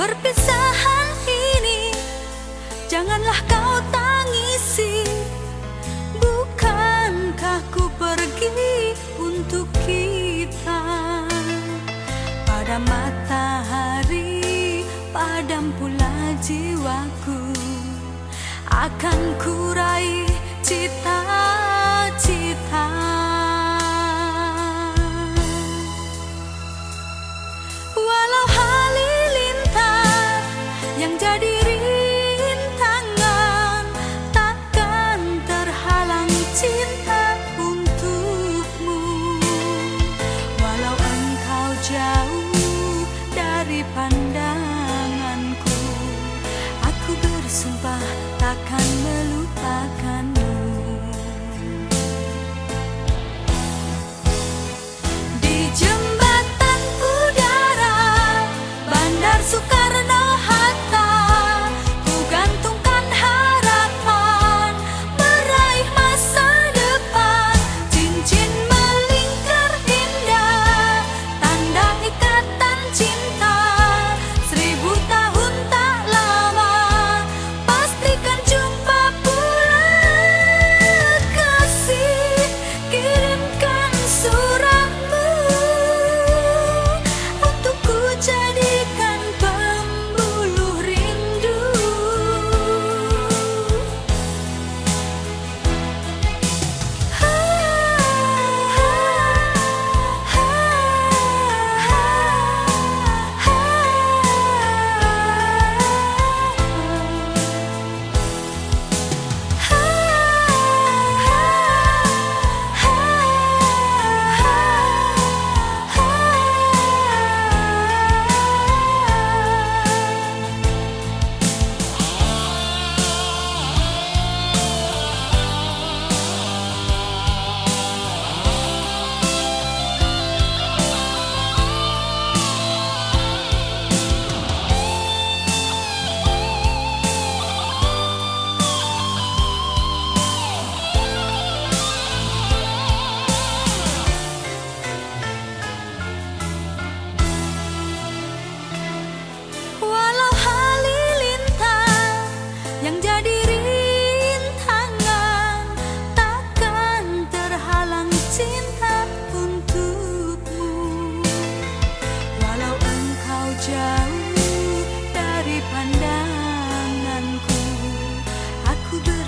Perpisahan ini Janganlah kau tangisi. Bukankah ku pergi untuk kita? Pada matahari Padam pula jiwaku. Akan kurai cita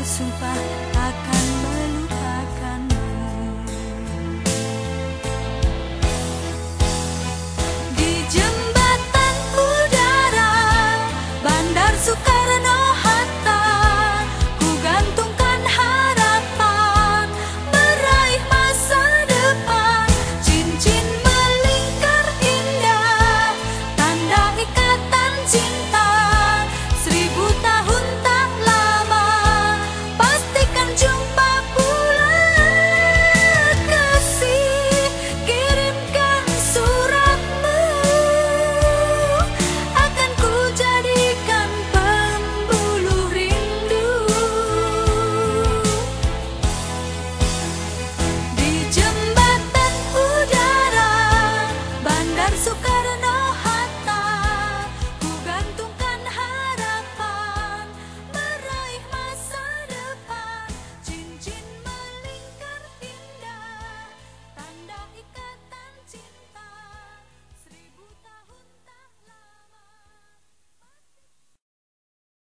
bersumpah akan